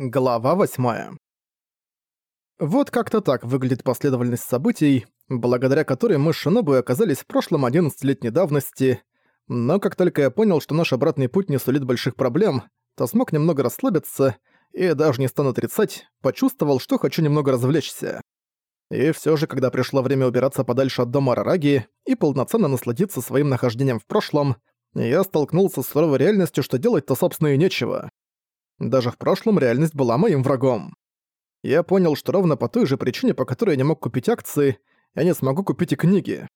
Глава 8. Вот как-то так выглядит последовательность событий, благодаря которой мы с Шинобой оказались в прошлом 11-летней давности, но как только я понял, что наш обратный путь не сулит больших проблем, то смог немного расслабиться и, даже не стану отрицать, почувствовал, что хочу немного развлечься. И все же, когда пришло время убираться подальше от дома Рараги и полноценно насладиться своим нахождением в прошлом, я столкнулся с суровой реальностью, что делать-то, собственно, и нечего. Даже в прошлом реальность была моим врагом. Я понял, что ровно по той же причине, по которой я не мог купить акции, я не смогу купить и книги.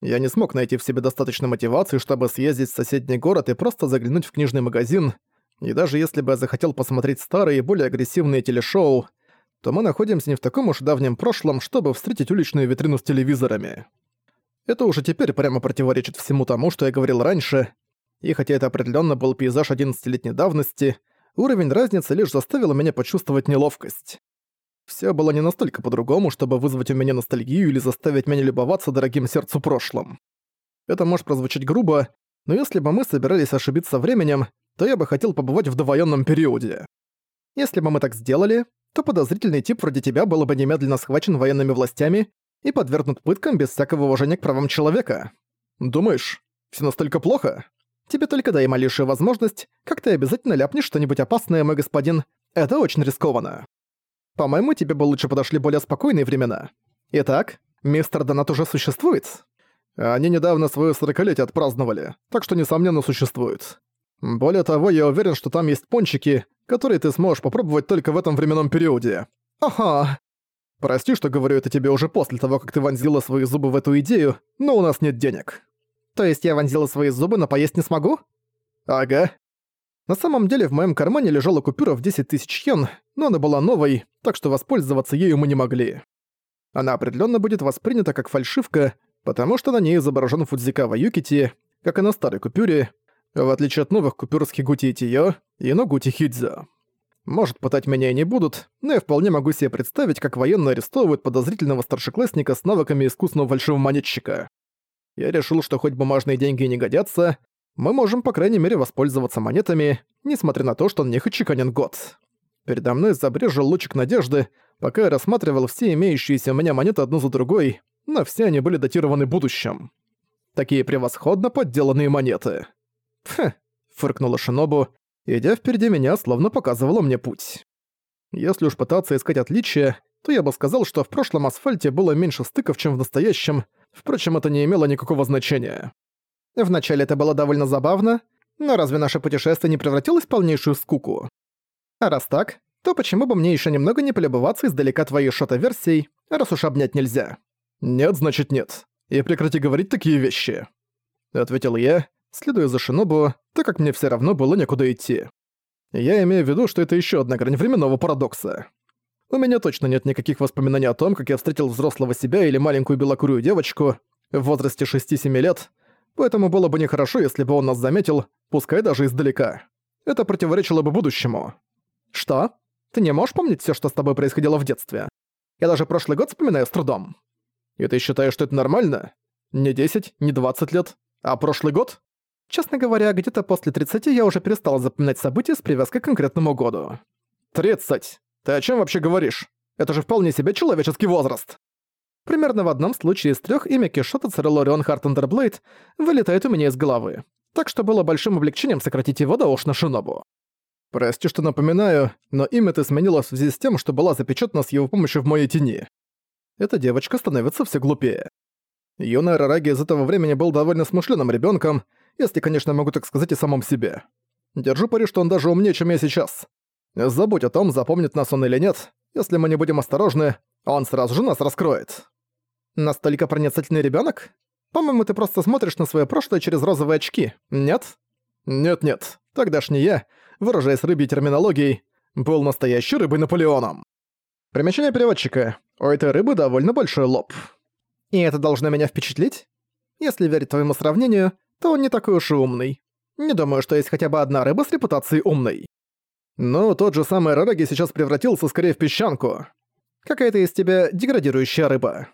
Я не смог найти в себе достаточно мотивации, чтобы съездить в соседний город и просто заглянуть в книжный магазин, и даже если бы я захотел посмотреть старые более агрессивные телешоу, то мы находимся не в таком уж давнем прошлом, чтобы встретить уличную витрину с телевизорами. Это уже теперь прямо противоречит всему тому, что я говорил раньше, и хотя это определенно был пейзаж 11-летней давности — уровень разницы лишь заставил меня почувствовать неловкость. Все было не настолько по-другому, чтобы вызвать у меня ностальгию или заставить меня любоваться дорогим сердцу прошлым. Это может прозвучать грубо, но если бы мы собирались ошибиться временем, то я бы хотел побывать в довоенном периоде. Если бы мы так сделали, то подозрительный тип вроде тебя был бы немедленно схвачен военными властями и подвергнут пыткам без всякого уважения к правам человека. Думаешь, все настолько плохо? Тебе только дай малейшую возможность, как ты обязательно ляпнешь что-нибудь опасное, мой господин. Это очень рискованно. По-моему, тебе бы лучше подошли более спокойные времена. Итак, мистер Донат уже существует? Они недавно свое сорокалетие отпраздновали, так что, несомненно, существует. Более того, я уверен, что там есть пончики, которые ты сможешь попробовать только в этом временном периоде. Ага. Прости, что говорю это тебе уже после того, как ты вонзила свои зубы в эту идею, но у нас нет денег. То есть я вонзила свои зубы, но поесть не смогу? Ага. На самом деле в моем кармане лежала купюра в 10 тысяч йен, но она была новой, так что воспользоваться ею мы не могли. Она определенно будет воспринята как фальшивка, потому что на ней изображен Фудзикава Юкити, как и на старой купюре, в отличие от новых купюр с Хигути и Тиё и Ногути Хидзё. Может, пытать меня и не будут, но я вполне могу себе представить, как военные арестовывают подозрительного старшеклассника с навыками искусного фальшивомонетчика я решил, что хоть бумажные деньги не годятся, мы можем, по крайней мере, воспользоваться монетами, несмотря на то, что на них отчеканен год. Передо мной забрежил лучик надежды, пока я рассматривал все имеющиеся у меня монеты одну за другой, но все они были датированы будущим. Такие превосходно подделанные монеты. «Хм», — фыркнула Шинобу, идя впереди меня, словно показывала мне путь. Если уж пытаться искать отличия, то я бы сказал, что в прошлом асфальте было меньше стыков, чем в настоящем, Впрочем, это не имело никакого значения. Вначале это было довольно забавно, но разве наше путешествие не превратилось в полнейшую скуку? А раз так, то почему бы мне еще немного не полюбоваться издалека твоей шота-версией, раз уж обнять нельзя? Нет, значит нет. И прекрати говорить такие вещи. Ответил я, следуя за Шинобу, так как мне все равно было некуда идти. Я имею в виду, что это еще одна грань временного парадокса. У меня точно нет никаких воспоминаний о том, как я встретил взрослого себя или маленькую белокурую девочку в возрасте 6-7 лет, поэтому было бы нехорошо, если бы он нас заметил, пускай даже издалека. Это противоречило бы будущему. Что? Ты не можешь помнить все, что с тобой происходило в детстве? Я даже прошлый год вспоминаю с трудом. И ты считаешь, что это нормально? Не 10, не 20 лет, а прошлый год? Честно говоря, где-то после 30 я уже перестал запоминать события с привязкой к конкретному году. 30. Ты о чем вообще говоришь? Это же вполне себе человеческий возраст. Примерно в одном случае из трех имя Киссшот Ацеролорион Хартандерблейд вылетает у меня из головы. Так что было большим облегчением сократить его до Ошино Шинобу. Прости, что напоминаю, но имя ты сменила в связи с тем, что была запечатана с его помощью в моей тени. Эта девочка становится все глупее. Юный Рараги из этого времени был довольно смышленым ребенком, если, конечно, могу так сказать и самом себе. Держу пари, что он даже умнее, чем я сейчас. Забудь о том, запомнит нас он или нет. Если мы не будем осторожны, он сразу же нас раскроет. Настолько проницательный ребенок? По-моему, ты просто смотришь на свое прошлое через розовые очки, нет? Нет-нет, тогда ж не я, выражаясь рыбьей терминологией, был настоящей рыбой Наполеоном. Примечание переводчика. У этой рыбы довольно большой лоб. И это должно меня впечатлить? Если верить твоему сравнению, то он не такой уж и умный. Не думаю, что есть хотя бы одна рыба с репутацией умной. Но тот же самый Рараги сейчас превратился скорее в песчанку. Какая-то из тебя деградирующая рыба.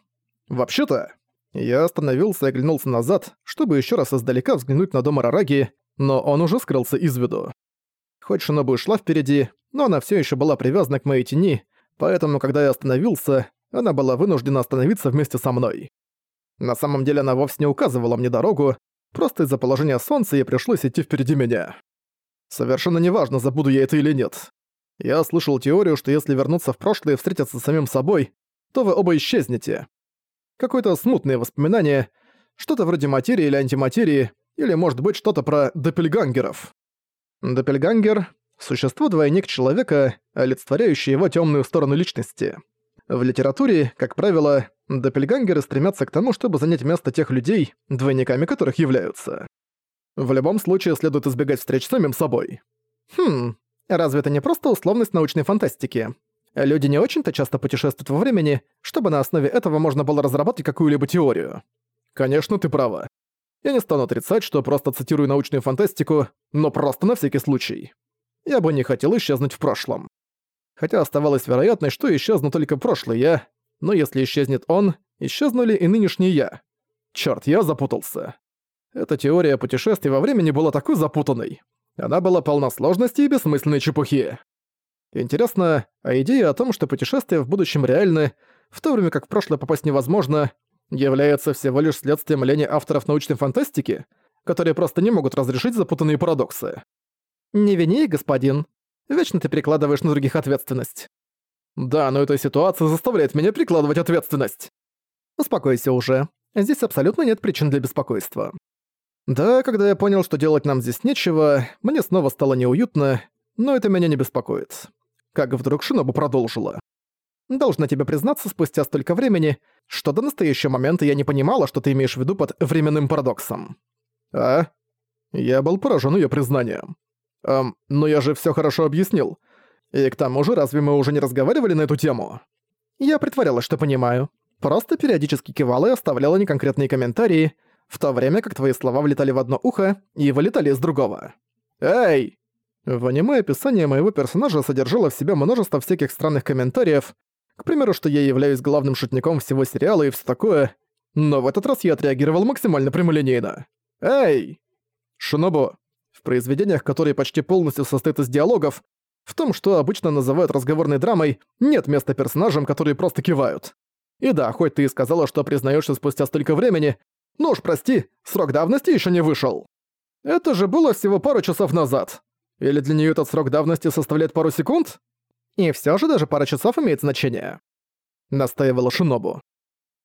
Вообще-то, я остановился и оглянулся назад, чтобы еще раз издалека взглянуть на дом Рараги, но он уже скрылся из виду. Хоть Шинобу шла впереди, но она все еще была привязана к моей тени, поэтому, когда я остановился, она была вынуждена остановиться вместе со мной. На самом деле она вовсе не указывала мне дорогу, просто из-за положения солнца ей пришлось идти впереди меня. Совершенно неважно, забуду я это или нет. Я слышал теорию, что если вернуться в прошлое и встретиться с самим собой, то вы оба исчезнете. Какое-то смутное воспоминание, что-то вроде материи или антиматерии, или, может быть, что-то про доппельгангеров. Доппельгангер — существо-двойник человека, олицетворяющее его темную сторону личности. В литературе, как правило, доппельгангеры стремятся к тому, чтобы занять место тех людей, двойниками которых являются. В любом случае следует избегать встреч с самим собой. Хм, разве это не просто условность научной фантастики? Люди не очень-то часто путешествуют во времени, чтобы на основе этого можно было разработать какую-либо теорию. Конечно, ты права. Я не стану отрицать, что просто цитирую научную фантастику, но просто на всякий случай. Я бы не хотел исчезнуть в прошлом. Хотя оставалась вероятность, что исчезну только прошлый я, но если исчезнет он, исчезну ли и нынешний я? Чёрт, я запутался. Эта теория путешествий во времени была такой запутанной. Она была полна сложностей и бессмысленной чепухи. Интересно, а идея о том, что путешествия в будущем реальны, в то время как в прошлое попасть невозможно, является всего лишь следствием лени авторов научной фантастики, которые просто не могут разрешить запутанные парадоксы. «Не вини, господин. Вечно ты перекладываешь на других ответственность». «Да, но эта ситуация заставляет меня прикладывать ответственность». «Успокойся уже. Здесь абсолютно нет причин для беспокойства». Да, когда я понял, что делать нам здесь нечего, мне снова стало неуютно, но это меня не беспокоит. Как вдруг Шинобу продолжила. Должна тебе признаться спустя столько времени, что до настоящего момента я не понимала, что ты имеешь в виду под временным парадоксом. А? Я был поражен ее признанием. Эм, но я же все хорошо объяснил. И к тому же, разве мы уже не разговаривали на эту тему? Я притворялась, что понимаю. Просто периодически кивала и оставляла неконкретные комментарии, в то время как твои слова влетали в одно ухо и вылетали из другого. «Эй!» В аниме описание моего персонажа содержало в себе множество всяких странных комментариев, к примеру, что я являюсь главным шутником всего сериала и все такое, но в этот раз я отреагировал максимально прямолинейно. «Эй!» Шинобу, в произведениях, которые почти полностью состоят из диалогов, в том, что обычно называют разговорной драмой, нет места персонажам, которые просто кивают. И да, хоть ты и сказала, что признаешься спустя столько времени, но уж прости, срок давности еще не вышел. Это же было всего пару часов назад. Или для нее этот срок давности составляет пару секунд? И все же даже пара часов имеет значение. Настаивала Шинобу.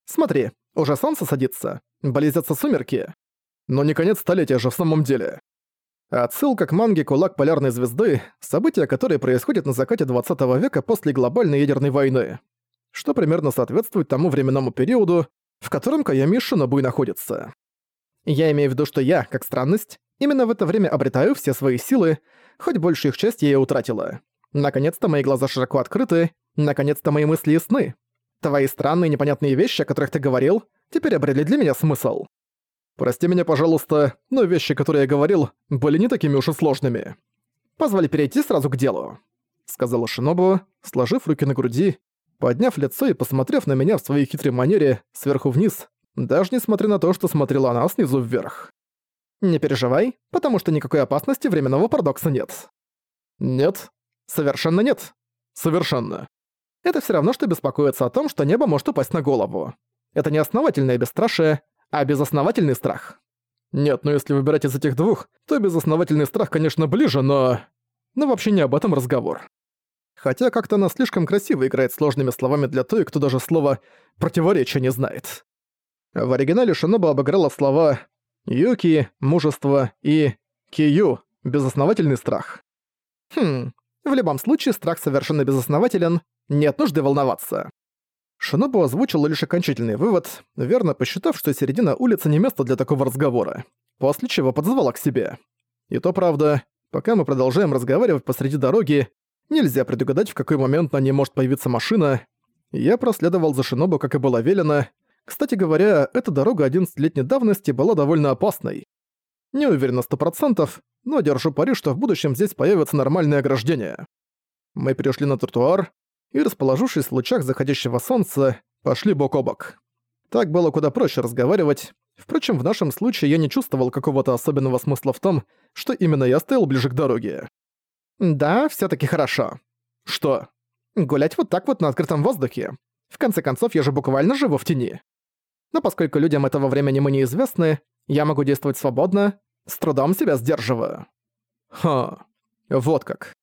Смотри, уже солнце садится, близятся сумерки. Но не конец столетия же в самом деле. Отсылка к манге «Кулак полярной звезды» — события, которые происходят на закате 20 века после глобальной ядерной войны, что примерно соответствует тому временному периоду, в котором Каями Шинобуй находится. Я имею в виду, что я, как странность, именно в это время обретаю все свои силы, хоть большую их часть я и утратила. Наконец-то мои глаза широко открыты, наконец-то мои мысли ясны. Твои странные непонятные вещи, о которых ты говорил, теперь обрели для меня смысл. Прости меня, пожалуйста, но вещи, которые я говорил, были не такими уж и сложными. Позволь перейти сразу к делу», — сказала Шинобу, сложив руки на груди подняв лицо и посмотрев на меня в своей хитрой манере сверху вниз, даже несмотря на то, что смотрела она снизу вверх. «Не переживай, потому что никакой опасности временного парадокса нет». «Нет. Совершенно нет. Совершенно. Это все равно, что беспокоиться о том, что небо может упасть на голову. Это не основательное бесстрашие, а безосновательный страх. Нет, но если выбирать из этих двух, то безосновательный страх, конечно, ближе, но... Но вообще не об этом разговор хотя как-то она слишком красиво играет сложными словами для той, кто даже слова «противоречия» не знает. В оригинале Шиноба обыграла слова «юки», «мужество» и «кию» — «безосновательный страх». Хм, в любом случае страх совершенно безоснователен, нет нужды волноваться. Шинобу озвучила лишь окончательный вывод, верно посчитав, что середина улицы не место для такого разговора, после чего подзвала к себе. И то правда, пока мы продолжаем разговаривать посреди дороги, Нельзя предугадать, в какой момент на ней может появиться машина. Я проследовал за Шинобу, как и было велено. Кстати говоря, эта дорога 11-летней давности была довольно опасной. Не уверен на сто процентов, но держу пари, что в будущем здесь появятся нормальные ограждения. Мы перешли на тротуар и, расположившись в лучах заходящего солнца, пошли бок о бок. Так было куда проще разговаривать. Впрочем, в нашем случае я не чувствовал какого-то особенного смысла в том, что именно я стоял ближе к дороге. Да, все таки хорошо. Что? Гулять вот так вот на открытом воздухе. В конце концов, я же буквально живу в тени. Но поскольку людям этого времени мы неизвестны, я могу действовать свободно, с трудом себя сдерживаю. Ха, вот как.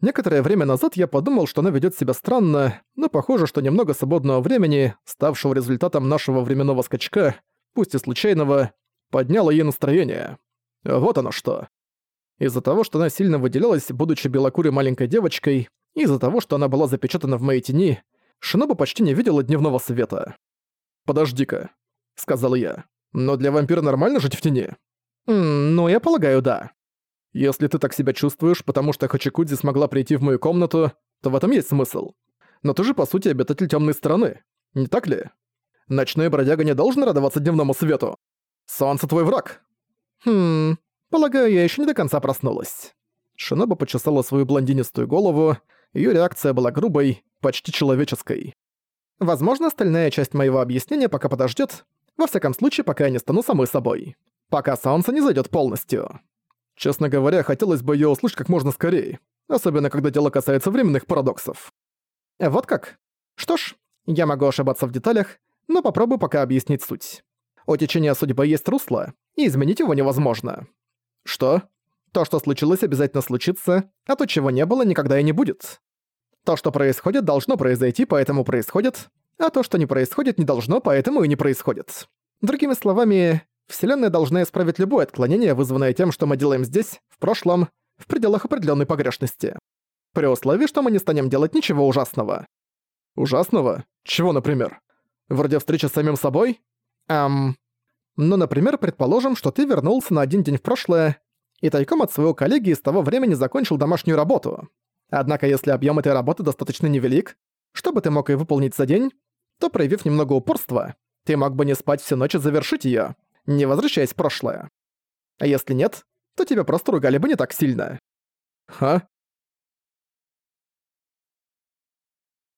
Некоторое время назад я подумал, что она ведет себя странно, но похоже, что немного свободного времени, ставшего результатом нашего временного скачка, пусть и случайного, подняло ей настроение. Вот оно что. Из-за того, что она сильно выделялась, будучи белокурой маленькой девочкой, из-за того, что она была запечатана в моей тени, Шиноба почти не видела дневного света. «Подожди-ка», — сказал я. «Но для вампира нормально жить в тени?» «Ммм, ну, я полагаю, да». «Если ты так себя чувствуешь, потому что Хачикудзи смогла прийти в мою комнату, то в этом есть смысл. Но ты же, по сути, обитатель темной стороны, не так ли? Ночной бродяга не должен радоваться дневному свету. Солнце твой враг». «Хм, полагаю, я еще не до конца проснулась». Шиноба почесала свою блондинистую голову, ее реакция была грубой, почти человеческой. Возможно, остальная часть моего объяснения пока подождет. во всяком случае, пока я не стану самой собой. Пока солнце не зайдет полностью. Честно говоря, хотелось бы ее услышать как можно скорее, особенно когда дело касается временных парадоксов. Вот как? Что ж, я могу ошибаться в деталях, но попробую пока объяснить суть. У течения судьбы есть русло, и изменить его невозможно. Что? То, что случилось, обязательно случится, а то, чего не было, никогда и не будет. То, что происходит, должно произойти, поэтому происходит, а то, что не происходит, не должно, поэтому и не происходит. Другими словами, Вселенная должна исправить любое отклонение, вызванное тем, что мы делаем здесь, в прошлом, в пределах определенной погрешности. При условии, что мы не станем делать ничего ужасного. Ужасного? Чего, например? Вроде встречи с самим собой? Эм... Ну, например, предположим, что ты вернулся на один день в прошлое и тайком от своего коллеги из того времени закончил домашнюю работу. Однако если объем этой работы достаточно невелик, чтобы ты мог ее выполнить за день, то, проявив немного упорства, ты мог бы не спать всю ночь и завершить ее, не возвращаясь в прошлое. А если нет, то тебя просто ругали бы не так сильно. Ха?